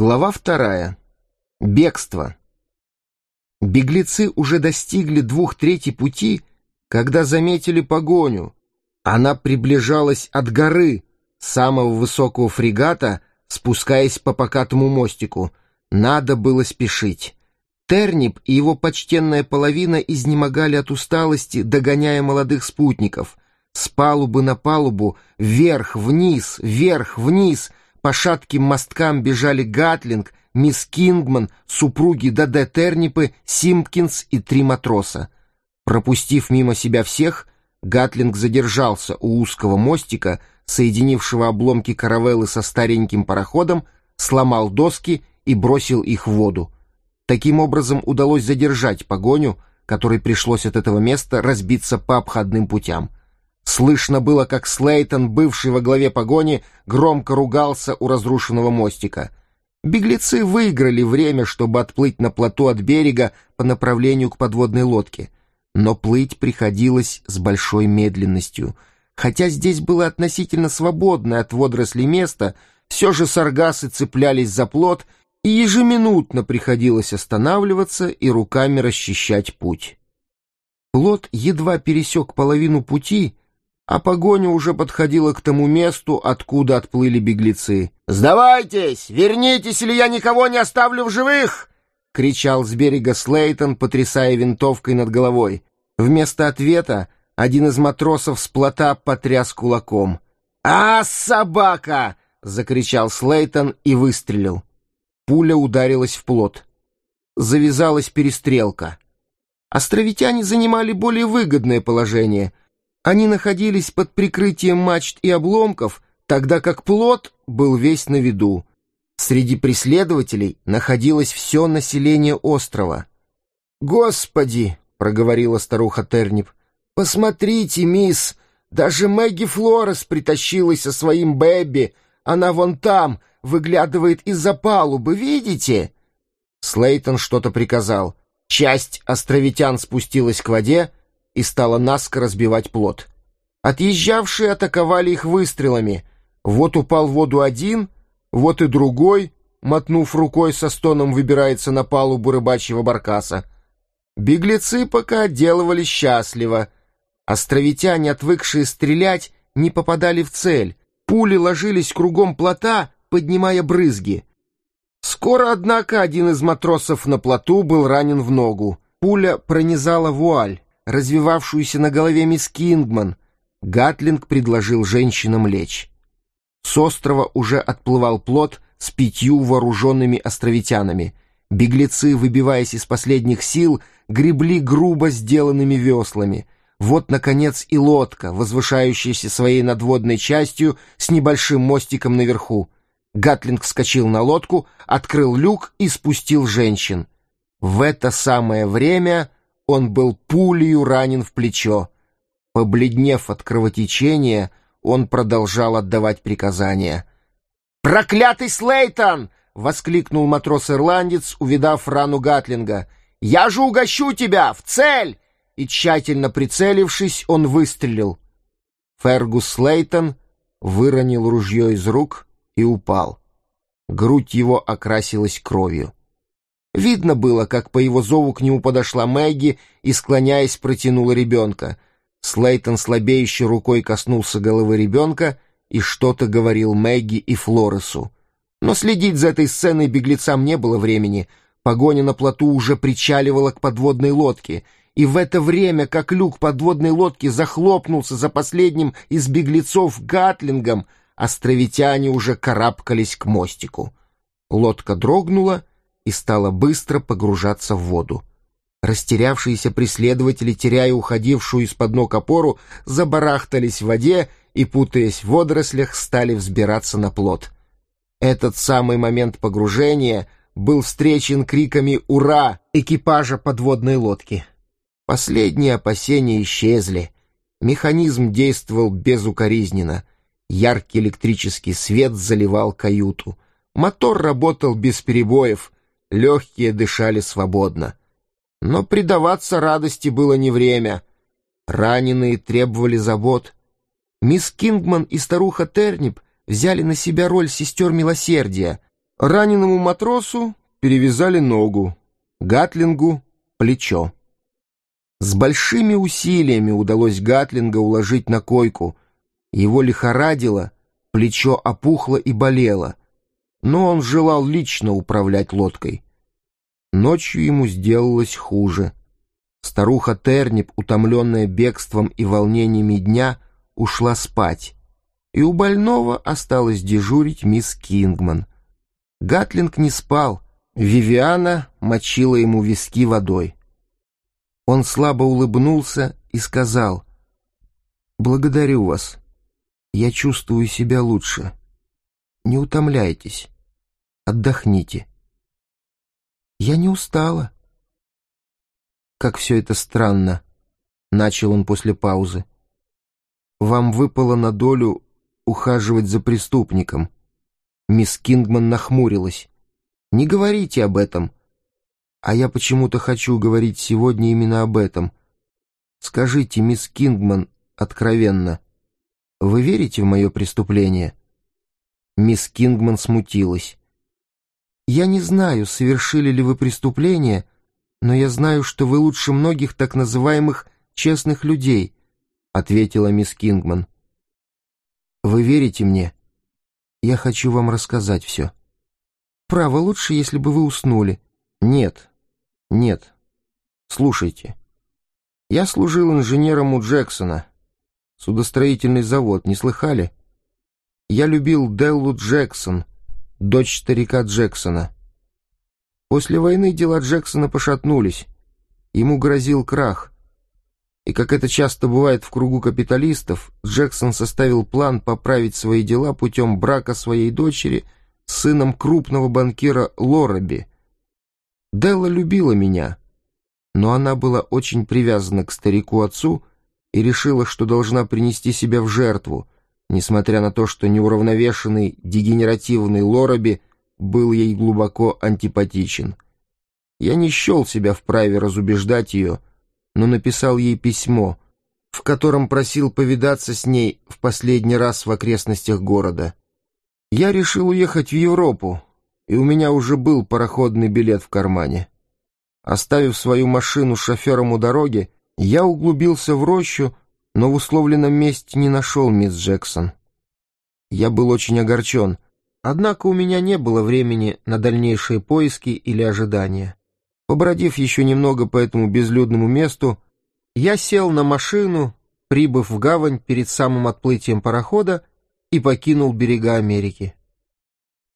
Глава вторая. Бегство. Беглецы уже достигли двух третий пути, когда заметили погоню. Она приближалась от горы, самого высокого фрегата, спускаясь по покатому мостику. Надо было спешить. Тернип и его почтенная половина изнемогали от усталости, догоняя молодых спутников. С палубы на палубу, вверх, вниз, вверх, вниз — по шатким мосткам бежали Гатлинг, мисс Кингман, супруги Даде Тернипы, Симпкинс и три матроса. Пропустив мимо себя всех, Гатлинг задержался у узкого мостика, соединившего обломки каравеллы со стареньким пароходом, сломал доски и бросил их в воду. Таким образом удалось задержать погоню, которой пришлось от этого места разбиться по обходным путям. Слышно было, как Слейтон, бывший во главе погони, громко ругался у разрушенного мостика. Беглецы выиграли время, чтобы отплыть на плоту от берега по направлению к подводной лодке. Но плыть приходилось с большой медленностью. Хотя здесь было относительно свободное от водорослей место, все же саргасы цеплялись за плот, и ежеминутно приходилось останавливаться и руками расчищать путь. Плот едва пересек половину пути — а погоня уже подходила к тому месту, откуда отплыли беглецы. «Сдавайтесь! Вернитесь, или я никого не оставлю в живых!» — кричал с берега Слейтон, потрясая винтовкой над головой. Вместо ответа один из матросов с плота потряс кулаком. «А, собака!» — закричал Слейтон и выстрелил. Пуля ударилась в плот. Завязалась перестрелка. Островитяне занимали более выгодное положение — они находились под прикрытием мачт и обломков, тогда как плот был весь на виду. Среди преследователей находилось все население острова. «Господи!» — проговорила старуха Тернип. «Посмотрите, мисс, даже Мэгги Флорес притащилась со своим Бэбби. Она вон там, выглядывает из-за палубы, видите?» Слейтон что-то приказал. Часть островитян спустилась к воде, и стала наскоро разбивать плот. Отъезжавшие атаковали их выстрелами. Вот упал в воду один, вот и другой, мотнув рукой со стоном, выбирается на палубу рыбачьего баркаса. Беглецы пока отделывались счастливо. Островитяне, отвыкшие стрелять, не попадали в цель. Пули ложились кругом плота, поднимая брызги. Скоро, однако, один из матросов на плоту был ранен в ногу. Пуля пронизала вуаль развивавшуюся на голове мисс Кингман, Гатлинг предложил женщинам лечь. С острова уже отплывал плот с пятью вооруженными островитянами. Беглецы, выбиваясь из последних сил, гребли грубо сделанными веслами. Вот, наконец, и лодка, возвышающаяся своей надводной частью с небольшим мостиком наверху. Гатлинг вскочил на лодку, открыл люк и спустил женщин. В это самое время он был пулею ранен в плечо. Побледнев от кровотечения, он продолжал отдавать приказания. «Проклятый Слейтон!» — воскликнул матрос-ирландец, увидав рану Гатлинга. «Я же угощу тебя! В цель!» И, тщательно прицелившись, он выстрелил. Фергус Слейтон выронил ружье из рук и упал. Грудь его окрасилась кровью. Видно было, как по его зову к нему подошла Мэгги и, склоняясь, протянула ребенка. Слейтон слабеющей рукой коснулся головы ребенка и что-то говорил Мэгги и Флоресу. Но следить за этой сценой беглецам не было времени. Погоня на плоту уже причаливала к подводной лодке, и в это время, как люк подводной лодки захлопнулся за последним из беглецов Гатлингом, островитяне уже карабкались к мостику. Лодка дрогнула — и стала быстро погружаться в воду. Растерявшиеся преследователи, теряя уходившую из-под ног опору, забарахтались в воде и, путаясь в водорослях, стали взбираться на плот. Этот самый момент погружения был встречен криками «Ура!» экипажа подводной лодки. Последние опасения исчезли. Механизм действовал безукоризненно. Яркий электрический свет заливал каюту. Мотор работал без перебоев — легкие дышали свободно. Но предаваться радости было не время. Раненые требовали забот. Мисс Кингман и старуха Тернип взяли на себя роль сестер милосердия. Раненому матросу перевязали ногу, Гатлингу — плечо. С большими усилиями удалось Гатлинга уложить на койку. Его лихорадило, плечо опухло и болело, но он желал лично управлять лодкой. Ночью ему сделалось хуже. Старуха Тернип, утомленная бегством и волнениями дня, ушла спать, и у больного осталось дежурить мисс Кингман. Гатлинг не спал, Вивиана мочила ему виски водой. Он слабо улыбнулся и сказал, «Благодарю вас. Я чувствую себя лучше. Не утомляйтесь. Отдохните». «Я не устала». «Как все это странно», — начал он после паузы. «Вам выпало на долю ухаживать за преступником». Мисс Кингман нахмурилась. «Не говорите об этом. А я почему-то хочу говорить сегодня именно об этом. Скажите, мисс Кингман, откровенно, вы верите в мое преступление?» Мисс Кингман смутилась. «Я не знаю, совершили ли вы преступление, но я знаю, что вы лучше многих так называемых честных людей», — ответила мисс Кингман. «Вы верите мне? Я хочу вам рассказать все. Право, лучше, если бы вы уснули. Нет, нет. Слушайте. Я служил инженером у Джексона. Судостроительный завод, не слыхали? Я любил Деллу Джексон, дочь старика Джексона. После войны дела Джексона пошатнулись. Ему грозил крах. И, как это часто бывает в кругу капиталистов, Джексон составил план поправить свои дела путем брака своей дочери с сыном крупного банкира Лораби — Делла любила меня, но она была очень привязана к старику-отцу и решила, что должна принести себя в жертву, несмотря на то, что неуравновешенный, дегенеративный Лораби был ей глубоко антипатичен. Я не счел себя вправе разубеждать ее, но написал ей письмо, в котором просил повидаться с ней в последний раз в окрестностях города. Я решил уехать в Европу, и у меня уже был пароходный билет в кармане. Оставив свою машину шофером у дороги, я углубился в рощу, но в условленном месте не нашел мисс Джексон. Я был очень огорчен, однако у меня не было времени на дальнейшие поиски или ожидания. Побродив еще немного по этому безлюдному месту, я сел на машину, прибыв в гавань перед самым отплытием парохода и покинул берега Америки.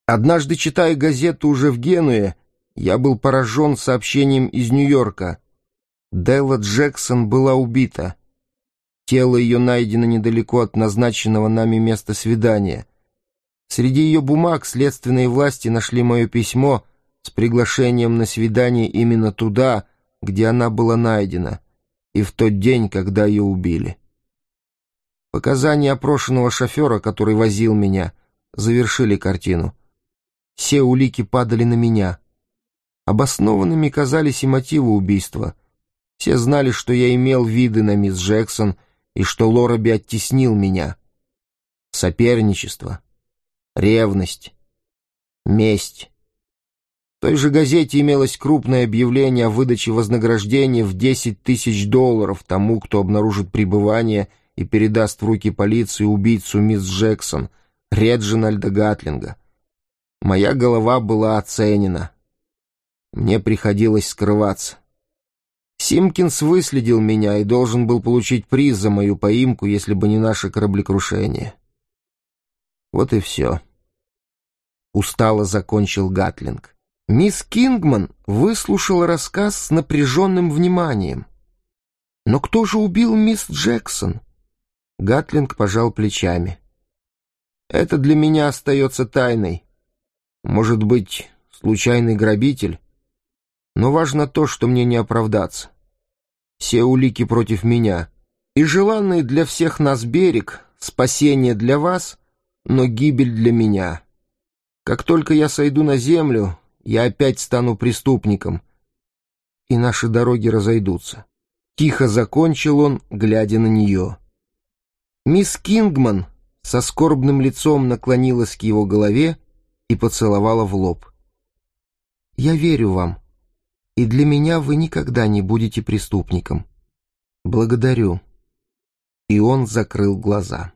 Однажды, читая газету уже в Генуе, я был поражен сообщением из Нью-Йорка. Делла Джексон была убита. Тело ее найдено недалеко от назначенного нами места свидания. Среди ее бумаг следственные власти нашли мое письмо с приглашением на свидание именно туда, где она была найдена, и в тот день, когда ее убили. Показания опрошенного шофера, который возил меня, завершили картину — все улики падали на меня. Обоснованными казались и мотивы убийства. Все знали, что я имел виды на мисс Джексон и что Лораби оттеснил меня. Соперничество, ревность, месть. В той же газете имелось крупное объявление о выдаче вознаграждения в 10 тысяч долларов тому, кто обнаружит пребывание и передаст в руки полиции убийцу мисс Джексон, Реджинальда Гатлинга. Моя голова была оценена. Мне приходилось скрываться. Симкинс выследил меня и должен был получить приз за мою поимку, если бы не наше кораблекрушение. Вот и все. Устало закончил Гатлинг. Мисс Кингман выслушала рассказ с напряженным вниманием. «Но кто же убил мисс Джексон?» Гатлинг пожал плечами. «Это для меня остается тайной. Может быть, случайный грабитель? Но важно то, что мне не оправдаться. Все улики против меня. И желанный для всех нас берег, спасение для вас, но гибель для меня. Как только я сойду на землю, я опять стану преступником, и наши дороги разойдутся. Тихо закончил он, глядя на нее. Мисс Кингман со скорбным лицом наклонилась к его голове и поцеловала в лоб. «Я верю вам, и для меня вы никогда не будете преступником. Благодарю». И он закрыл глаза.